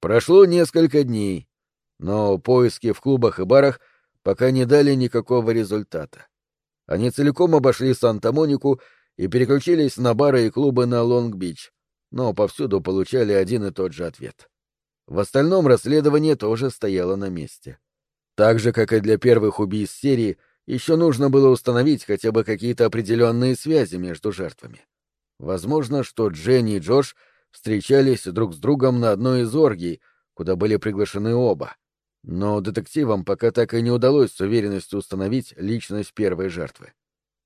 Прошло несколько дней, но поиски в клубах и барах пока не дали никакого результата. Они целиком обошли Санта-Монику и переключились на бары и клубы на Лонг-Бич, но повсюду получали один и тот же ответ. В остальном расследование тоже стояло на месте. Так же, как и для первых убийств серии, еще нужно было установить хотя бы какие-то определенные связи между жертвами. Возможно, что Дженни и Джордж встречались друг с другом на одной из оргий, куда были приглашены оба. Но детективам пока так и не удалось с уверенностью установить личность первой жертвы.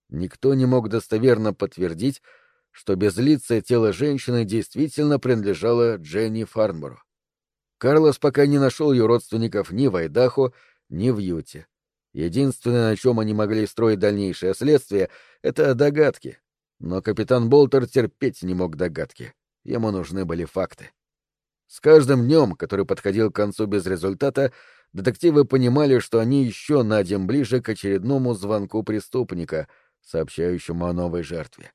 Никто не мог достоверно подтвердить, что безлицее тело женщины действительно принадлежало Дженни Фарнборо. Карлос пока не нашел ее родственников ни в Айдахо, ни в Юте. Единственное, на чем они могли строить дальнейшее следствие, — это догадки. Но капитан Болтер терпеть не мог догадки. Ему нужны были факты. С каждым днем, который подходил к концу без результата, детективы понимали, что они еще на день ближе к очередному звонку преступника, сообщающему о новой жертве.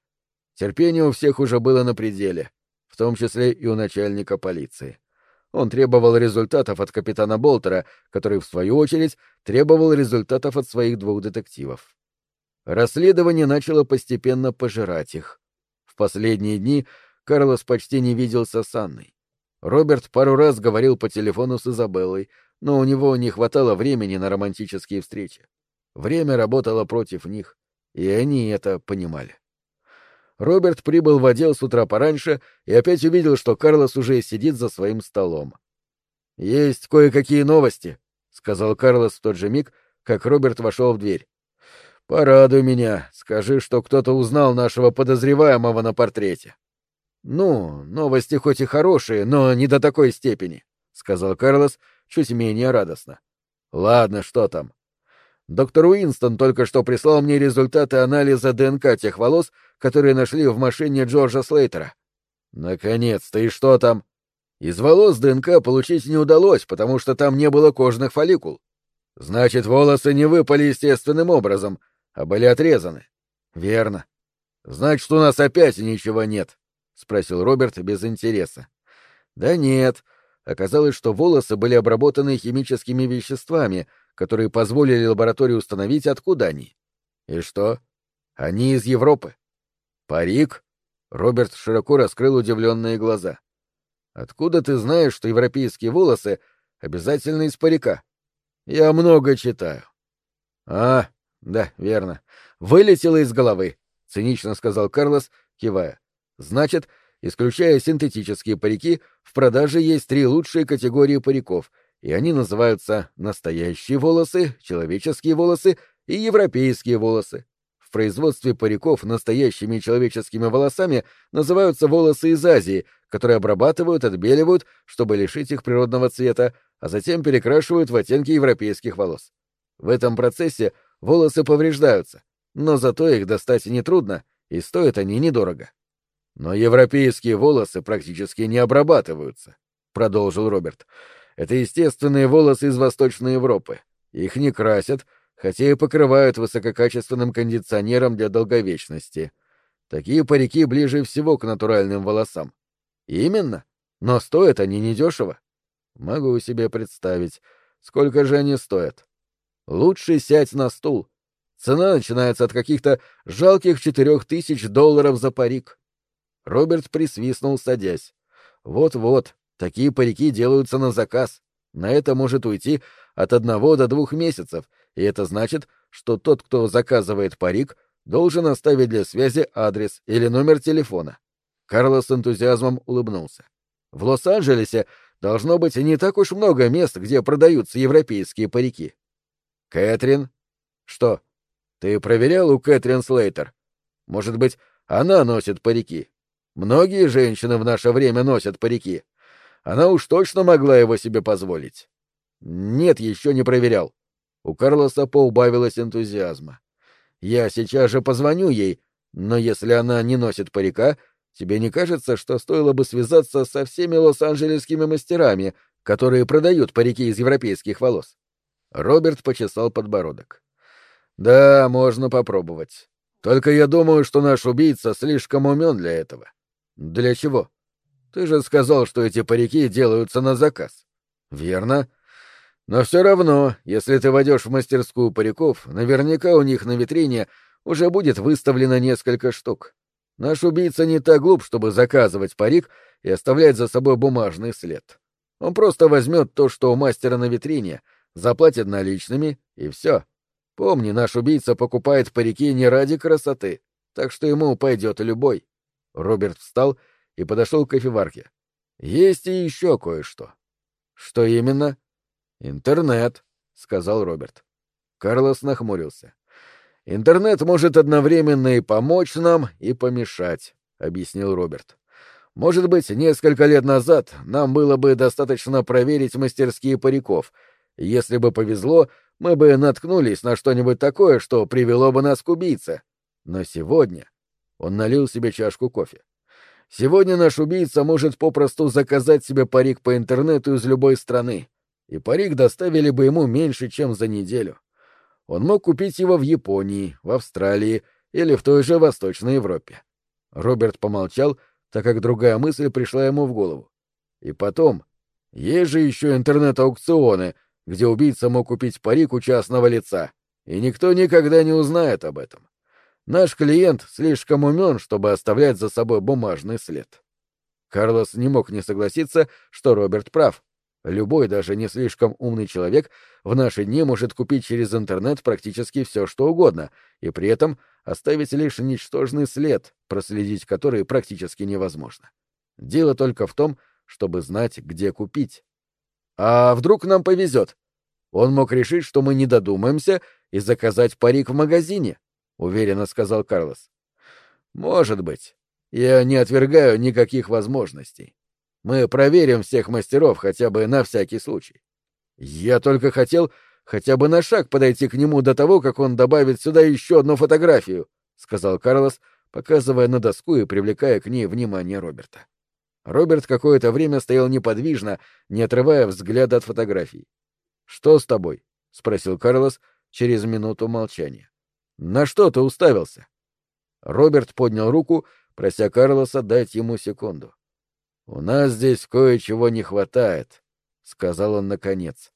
Терпение у всех уже было на пределе, в том числе и у начальника полиции. Он требовал результатов от капитана Болтера, который, в свою очередь, требовал результатов от своих двух детективов. Расследование начало постепенно пожирать их. В последние дни Карлос почти не виделся с Анной. Роберт пару раз говорил по телефону с Изабеллой, но у него не хватало времени на романтические встречи. Время работало против них, и они это понимали. Роберт прибыл в отдел с утра пораньше и опять увидел, что Карлос уже сидит за своим столом. «Есть кое-какие новости», — сказал Карлос в тот же миг, как Роберт вошел в дверь. «Порадуй меня, скажи, что кто-то узнал нашего подозреваемого на портрете». «Ну, новости хоть и хорошие, но не до такой степени», — сказал Карлос чуть менее радостно. «Ладно, что там?» Доктор Уинстон только что прислал мне результаты анализа ДНК тех волос, которые нашли в машине Джорджа Слейтера. Наконец-то, и что там? Из волос ДНК получить не удалось, потому что там не было кожных фолликул. Значит, волосы не выпали естественным образом, а были отрезаны. Верно. Значит, у нас опять ничего нет. — спросил Роберт без интереса. «Да нет. Оказалось, что волосы были обработаны химическими веществами, которые позволили лаборатории установить, откуда они. И что? Они из Европы. Парик?» Роберт широко раскрыл удивленные глаза. «Откуда ты знаешь, что европейские волосы обязательно из парика?» «Я много читаю». «А, да, верно. Вылетело из головы», — цинично сказал Карлос, кивая. Значит, исключая синтетические парики, в продаже есть три лучшие категории париков, и они называются настоящие волосы, человеческие волосы и европейские волосы. В производстве париков настоящими человеческими волосами называются волосы из Азии, которые обрабатывают, отбеливают, чтобы лишить их природного цвета, а затем перекрашивают в оттенки европейских волос. В этом процессе волосы повреждаются, но зато их достать нетрудно, и стоят они недорого. Но европейские волосы практически не обрабатываются, продолжил Роберт. Это естественные волосы из Восточной Европы. Их не красят, хотя и покрывают высококачественным кондиционером для долговечности. Такие парики ближе всего к натуральным волосам. Именно. Но стоят они недешево. Могу себе представить, сколько же они стоят. Лучше сядь на стул. Цена начинается от каких-то жалких четырех тысяч долларов за парик. Роберт присвистнул, садясь. Вот-вот, такие парики делаются на заказ. На это может уйти от одного до двух месяцев, и это значит, что тот, кто заказывает парик, должен оставить для связи адрес или номер телефона. Карлос с энтузиазмом улыбнулся. В Лос-Анджелесе должно быть не так уж много мест, где продаются европейские парики. Кэтрин? Что? Ты проверял у Кэтрин Слейтер? Может быть, она носит парики? Многие женщины в наше время носят парики. Она уж точно могла его себе позволить. Нет, еще не проверял. У Карлоса поубавилось энтузиазма. Я сейчас же позвоню ей, но если она не носит парика, тебе не кажется, что стоило бы связаться со всеми лос-анджелесскими мастерами, которые продают парики из европейских волос? Роберт почесал подбородок. Да, можно попробовать. Только я думаю, что наш убийца слишком умен для этого. Для чего? Ты же сказал, что эти парики делаются на заказ. Верно. Но все равно, если ты войдешь в мастерскую париков, наверняка у них на витрине уже будет выставлено несколько штук. Наш убийца не так глуп, чтобы заказывать парик и оставлять за собой бумажный след. Он просто возьмет то, что у мастера на витрине, заплатит наличными, и все. Помни, наш убийца покупает парики не ради красоты, так что ему пойдет любой. Роберт встал и подошел к кофеварке. Есть и еще кое-что. Что именно? Интернет, сказал Роберт. Карлос нахмурился. Интернет может одновременно и помочь нам, и помешать, объяснил Роберт. Может быть, несколько лет назад нам было бы достаточно проверить мастерские париков. Если бы повезло, мы бы наткнулись на что-нибудь такое, что привело бы нас к убийце. Но сегодня он налил себе чашку кофе. Сегодня наш убийца может попросту заказать себе парик по интернету из любой страны, и парик доставили бы ему меньше, чем за неделю. Он мог купить его в Японии, в Австралии или в той же Восточной Европе. Роберт помолчал, так как другая мысль пришла ему в голову. И потом, есть же еще интернет-аукционы, где убийца мог купить парик у частного лица, и никто никогда не узнает об этом. Наш клиент слишком умен, чтобы оставлять за собой бумажный след. Карлос не мог не согласиться, что Роберт прав. Любой, даже не слишком умный человек, в наши дни может купить через интернет практически все, что угодно, и при этом оставить лишь ничтожный след, проследить который практически невозможно. Дело только в том, чтобы знать, где купить. А вдруг нам повезет? Он мог решить, что мы не додумаемся и заказать парик в магазине уверенно сказал Карлос. Может быть. Я не отвергаю никаких возможностей. Мы проверим всех мастеров хотя бы на всякий случай. Я только хотел хотя бы на шаг подойти к нему до того, как он добавит сюда еще одну фотографию, сказал Карлос, показывая на доску и привлекая к ней внимание Роберта. Роберт какое-то время стоял неподвижно, не отрывая взгляда от фотографий. Что с тобой? спросил Карлос через минуту молчания. На что ты уставился? Роберт поднял руку, прося Карлоса дать ему секунду. У нас здесь кое-чего не хватает, сказал он наконец.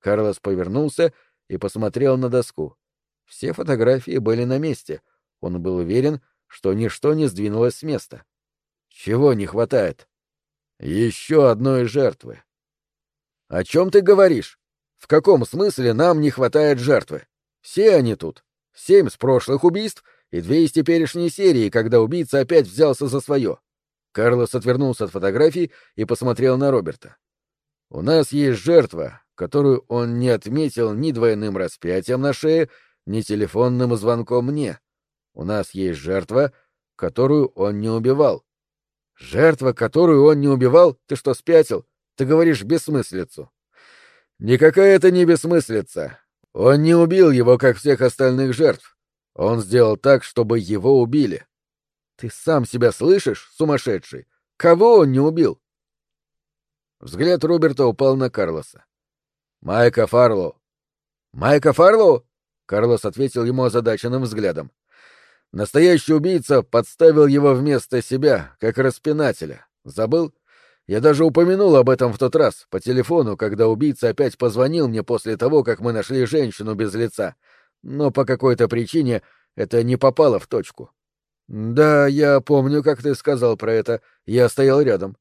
Карлос повернулся и посмотрел на доску. Все фотографии были на месте. Он был уверен, что ничто не сдвинулось с места. Чего не хватает? Еще одной жертвы. О чем ты говоришь? В каком смысле нам не хватает жертвы? Все они тут. Семь с прошлых убийств и две из теперешней серии, когда убийца опять взялся за свое. Карлос отвернулся от фотографий и посмотрел на Роберта. «У нас есть жертва, которую он не отметил ни двойным распятием на шее, ни телефонным звонком мне. У нас есть жертва, которую он не убивал». «Жертва, которую он не убивал? Ты что, спятил? Ты говоришь бессмыслицу». «Никакая это не бессмыслица. Он не убил его, как всех остальных жертв. Он сделал так, чтобы его убили. Ты сам себя слышишь, сумасшедший? Кого он не убил? Взгляд Роберта упал на Карлоса. Майка Фарлоу. Майка Фарлоу? Карлос ответил ему озадаченным взглядом. Настоящий убийца подставил его вместо себя, как распинателя. Забыл? Я даже упомянул об этом в тот раз, по телефону, когда убийца опять позвонил мне после того, как мы нашли женщину без лица. Но по какой-то причине это не попало в точку. Да, я помню, как ты сказал про это. Я стоял рядом.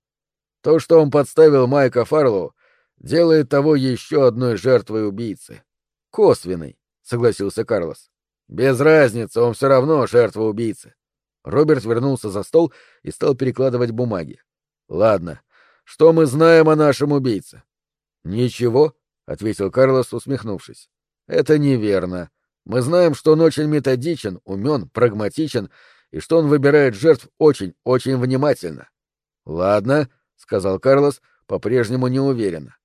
То, что он подставил Майка Фарлоу, делает того еще одной жертвой убийцы. Косвенной, согласился Карлос. Без разницы, он все равно жертва убийцы. Роберт вернулся за стол и стал перекладывать бумаги. Ладно, что мы знаем о нашем убийце? Ничего, ответил Карлос, усмехнувшись. Это неверно. Мы знаем, что он очень методичен, умен, прагматичен и что он выбирает жертв очень-очень внимательно. Ладно, сказал Карлос, по-прежнему неуверенно.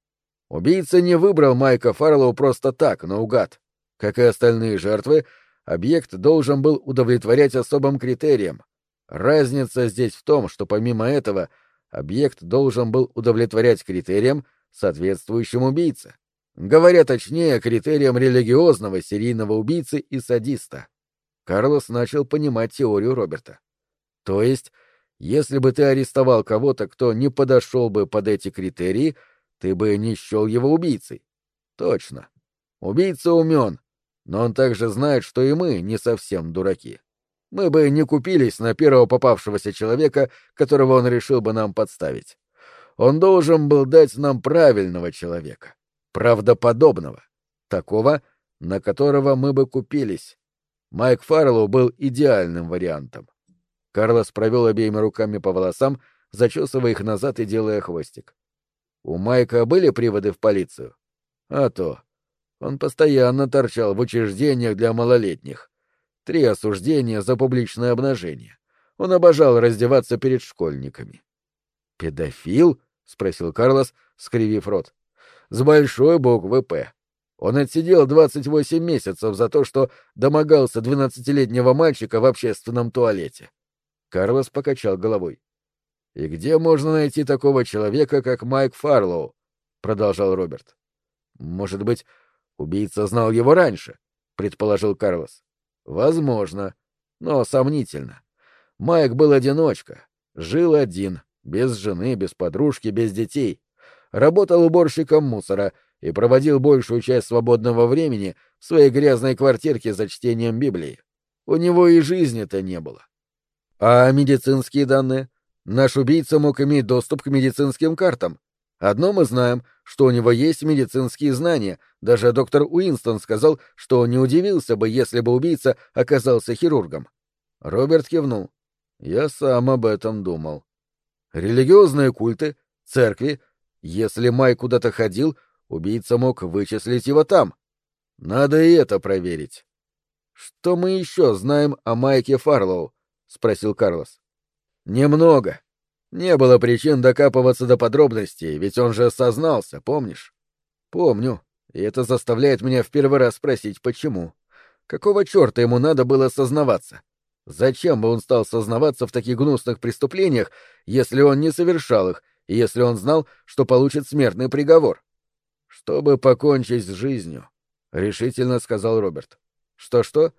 Убийца не выбрал Майка Фарлоу просто так, наугад. Как и остальные жертвы, объект должен был удовлетворять особым критериям. Разница здесь в том, что помимо этого объект должен был удовлетворять критериям, соответствующим убийце. Говоря точнее, критериям религиозного серийного убийцы и садиста. Карлос начал понимать теорию Роберта. То есть, Если бы ты арестовал кого-то, кто не подошел бы под эти критерии, ты бы не счел его убийцей. Точно. Убийца умен, но он также знает, что и мы не совсем дураки. Мы бы не купились на первого попавшегося человека, которого он решил бы нам подставить. Он должен был дать нам правильного человека, правдоподобного, такого, на которого мы бы купились. Майк Фарлоу был идеальным вариантом. Карлос провел обеими руками по волосам, зачесывая их назад и делая хвостик. У Майка были приводы в полицию? А то. Он постоянно торчал в учреждениях для малолетних. Три осуждения за публичное обнажение. Он обожал раздеваться перед школьниками. «Педофил?» — спросил Карлос, скривив рот. «С большой буквы «П». Он отсидел 28 месяцев за то, что домогался двенадцатилетнего мальчика в общественном туалете. Карлос покачал головой. «И где можно найти такого человека, как Майк Фарлоу?» — продолжал Роберт. «Может быть, убийца знал его раньше?» — предположил Карлос. «Возможно, но сомнительно. Майк был одиночка, жил один, без жены, без подружки, без детей. Работал уборщиком мусора и проводил большую часть свободного времени в своей грязной квартирке за чтением Библии. У него и жизни-то не было. А медицинские данные? Наш убийца мог иметь доступ к медицинским картам. Одно мы знаем, что у него есть медицинские знания. Даже доктор Уинстон сказал, что не удивился бы, если бы убийца оказался хирургом. Роберт кивнул. Я сам об этом думал. Религиозные культы, церкви. Если Май куда-то ходил, убийца мог вычислить его там. Надо и это проверить. Что мы еще знаем о Майке Фарлоу? — спросил Карлос. «Немного. Не было причин докапываться до подробностей, ведь он же сознался, помнишь?» «Помню. И это заставляет меня в первый раз спросить, почему. Какого черта ему надо было сознаваться? Зачем бы он стал сознаваться в таких гнусных преступлениях, если он не совершал их, и если он знал, что получит смертный приговор?» «Чтобы покончить с жизнью», — решительно сказал Роберт. «Что-что?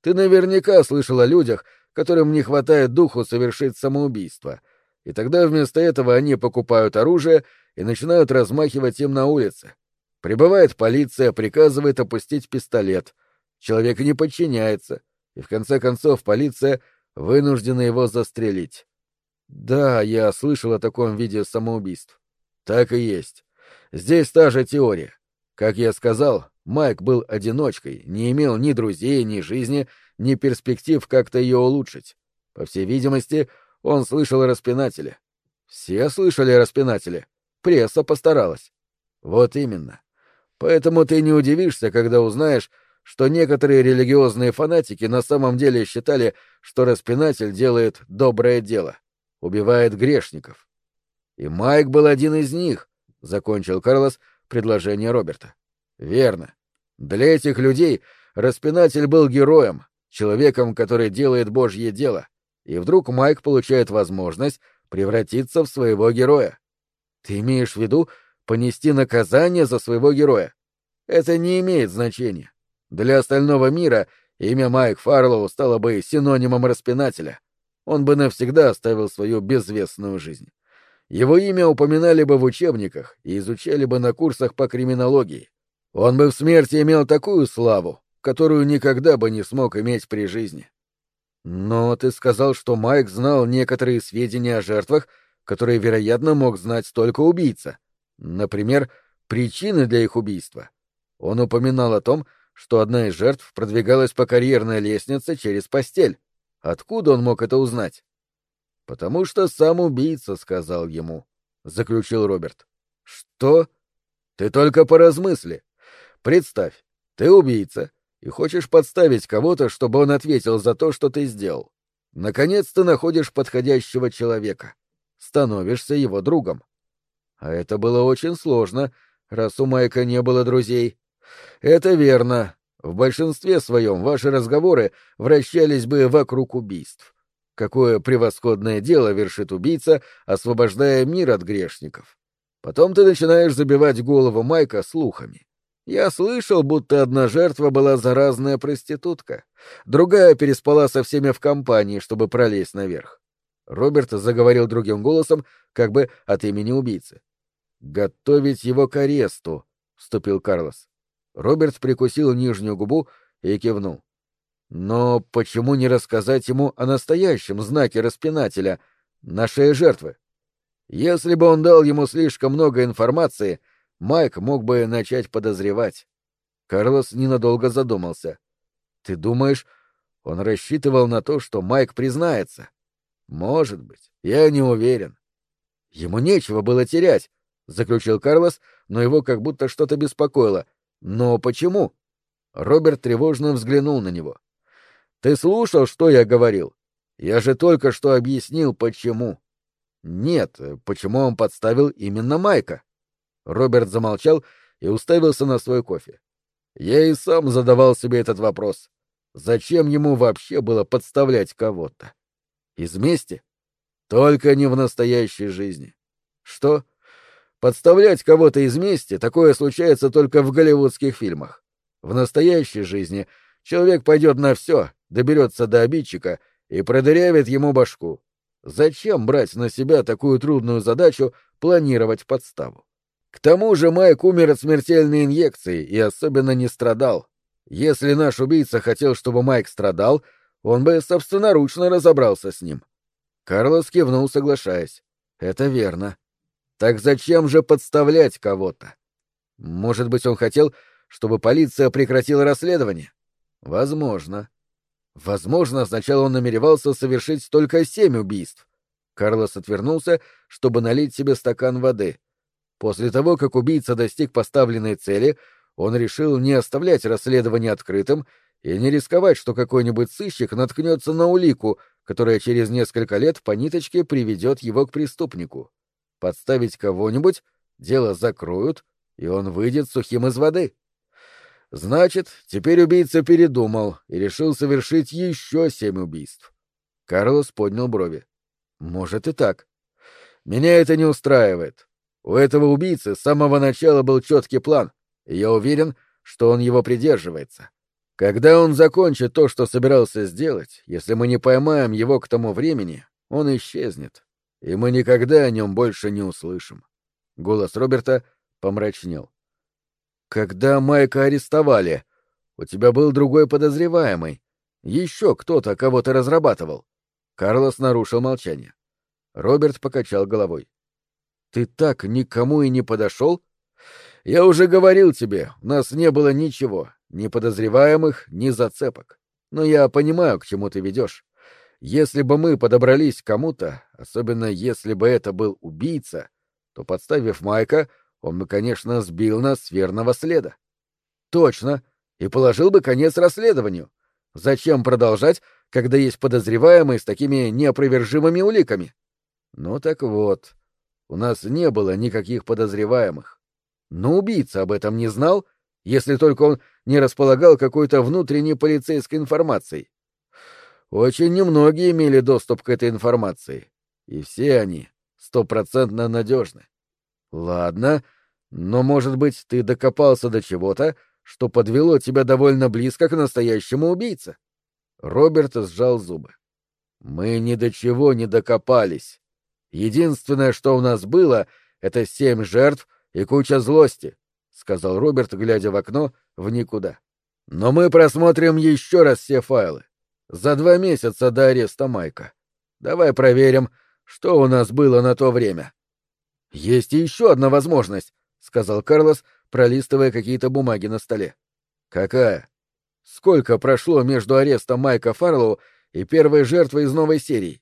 Ты наверняка слышал о людях, которым не хватает духу совершить самоубийство, и тогда вместо этого они покупают оружие и начинают размахивать им на улице. Прибывает полиция, приказывает опустить пистолет. Человек не подчиняется, и в конце концов полиция вынуждена его застрелить. Да, я слышал о таком виде самоубийств. Так и есть. Здесь та же теория. Как я сказал, Майк был одиночкой, не имел ни друзей, ни жизни, ни перспектив как-то ее улучшить. По всей видимости, он слышал о распинателе. Все слышали о распинателе. Пресса постаралась. Вот именно. Поэтому ты не удивишься, когда узнаешь, что некоторые религиозные фанатики на самом деле считали, что распинатель делает доброе дело, убивает грешников. И Майк был один из них, — закончил Карлос предложение Роберта. Верно. Для этих людей распинатель был героем, человеком, который делает Божье дело, и вдруг Майк получает возможность превратиться в своего героя. Ты имеешь в виду понести наказание за своего героя? Это не имеет значения. Для остального мира имя Майк Фарлоу стало бы синонимом распинателя. Он бы навсегда оставил свою безвестную жизнь. Его имя упоминали бы в учебниках и изучали бы на курсах по криминологии. Он бы в смерти имел такую славу, которую никогда бы не смог иметь при жизни. Но ты сказал, что Майк знал некоторые сведения о жертвах, которые, вероятно, мог знать только убийца. Например, причины для их убийства. Он упоминал о том, что одна из жертв продвигалась по карьерной лестнице через постель. Откуда он мог это узнать? Потому что сам убийца сказал ему, заключил Роберт. Что? Ты только поразмысли. Представь, ты убийца, и хочешь подставить кого-то, чтобы он ответил за то, что ты сделал. Наконец ты находишь подходящего человека. Становишься его другом. А это было очень сложно, раз у Майка не было друзей. Это верно. В большинстве своем ваши разговоры вращались бы вокруг убийств. Какое превосходное дело вершит убийца, освобождая мир от грешников. Потом ты начинаешь забивать голову Майка слухами. Я слышал, будто одна жертва была заразная проститутка, другая переспала со всеми в компании, чтобы пролезть наверх. Роберт заговорил другим голосом, как бы от имени убийцы. «Готовить его к аресту», — вступил Карлос. Роберт прикусил нижнюю губу и кивнул. «Но почему не рассказать ему о настоящем знаке распинателя, нашей жертвы? Если бы он дал ему слишком много информации, Майк мог бы начать подозревать». Карлос ненадолго задумался. «Ты думаешь, он рассчитывал на то, что Майк признается?» «Может быть, я не уверен». «Ему нечего было терять», — заключил Карлос, но его как будто что-то беспокоило. «Но почему?» Роберт тревожно взглянул на него. «Ты слушал, что я говорил? Я же только что объяснил, почему». «Нет, почему он подставил именно Майка?» Роберт замолчал и уставился на свой кофе. Я и сам задавал себе этот вопрос. Зачем ему вообще было подставлять кого-то? Из мести? Только не в настоящей жизни. Что? Подставлять кого-то из мести такое случается только в голливудских фильмах. В настоящей жизни человек пойдет на все, доберется до обидчика и продырявит ему башку. Зачем брать на себя такую трудную задачу планировать подставу? К тому же Майк умер от смертельной инъекции и особенно не страдал. Если наш убийца хотел, чтобы Майк страдал, он бы собственноручно разобрался с ним. Карлос кивнул, соглашаясь. Это верно. Так зачем же подставлять кого-то? Может быть, он хотел, чтобы полиция прекратила расследование? Возможно. Возможно, сначала он намеревался совершить только семь убийств. Карлос отвернулся, чтобы налить себе стакан воды. После того, как убийца достиг поставленной цели, он решил не оставлять расследование открытым и не рисковать, что какой-нибудь сыщик наткнется на улику, которая через несколько лет по ниточке приведет его к преступнику. Подставить кого-нибудь, дело закроют, и он выйдет сухим из воды. Значит, теперь убийца передумал и решил совершить еще семь убийств. Карлос поднял брови. Может и так. Меня это не устраивает. У этого убийцы с самого начала был четкий план, и я уверен, что он его придерживается. Когда он закончит то, что собирался сделать, если мы не поймаем его к тому времени, он исчезнет, и мы никогда о нем больше не услышим. Голос Роберта помрачнел. Когда Майка арестовали, у тебя был другой подозреваемый. Еще кто-то кого-то разрабатывал. Карлос нарушил молчание. Роберт покачал головой. Ты так никому и не подошел? Я уже говорил тебе, у нас не было ничего, ни подозреваемых, ни зацепок. Но я понимаю, к чему ты ведешь. Если бы мы подобрались к кому-то, особенно если бы это был убийца, то, подставив Майка, он бы, конечно, сбил нас с верного следа. Точно. И положил бы конец расследованию. Зачем продолжать, когда есть подозреваемые с такими неопровержимыми уликами? Ну так вот, у нас не было никаких подозреваемых. Но убийца об этом не знал, если только он не располагал какой-то внутренней полицейской информацией. Очень немногие имели доступ к этой информации, и все они стопроцентно надежны. Ладно, но, может быть, ты докопался до чего-то, что подвело тебя довольно близко к настоящему убийце. Роберт сжал зубы. Мы ни до чего не докопались. Единственное, что у нас было, это семь жертв и куча злости, — сказал Роберт, глядя в окно в никуда. Но мы просмотрим еще раз все файлы. За два месяца до ареста Майка. Давай проверим, что у нас было на то время. Есть еще одна возможность, — сказал Карлос, пролистывая какие-то бумаги на столе. Какая? Сколько прошло между арестом Майка Фарлоу и первой жертвой из новой серии?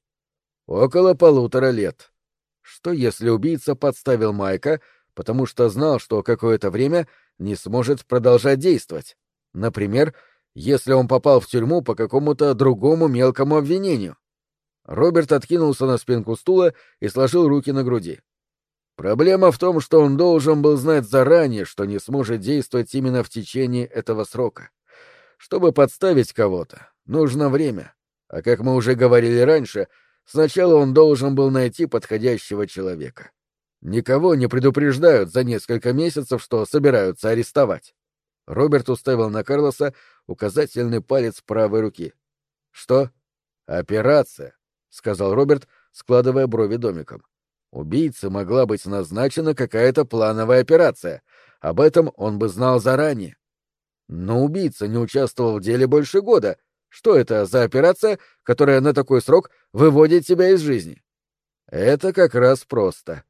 Около полутора лет. Что если убийца подставил Майка, потому что знал, что какое-то время не сможет продолжать действовать. Например, если он попал в тюрьму по какому-то другому мелкому обвинению. Роберт откинулся на спинку стула и сложил руки на груди. Проблема в том, что он должен был знать заранее, что не сможет действовать именно в течение этого срока. Чтобы подставить кого-то, нужно время. А как мы уже говорили раньше, сначала он должен был найти подходящего человека. Никого не предупреждают за несколько месяцев, что собираются арестовать. Роберт уставил на Карлоса указательный палец правой руки. «Что?» «Операция», — сказал Роберт, складывая брови домиком. Убийце могла быть назначена какая-то плановая операция. Об этом он бы знал заранее. Но убийца не участвовал в деле больше года. Что это за операция, которая на такой срок выводит тебя из жизни? Это как раз просто.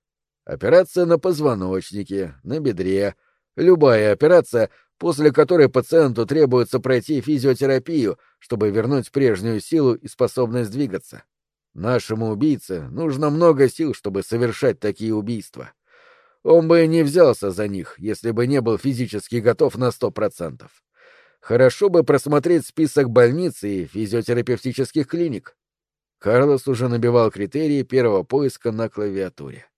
Операция на позвоночнике, на бедре. Любая операция, после которой пациенту требуется пройти физиотерапию, чтобы вернуть прежнюю силу и способность двигаться. Нашему убийце нужно много сил, чтобы совершать такие убийства. Он бы не взялся за них, если бы не был физически готов на сто процентов. Хорошо бы просмотреть список больниц и физиотерапевтических клиник. Карлос уже набивал критерии первого поиска на клавиатуре.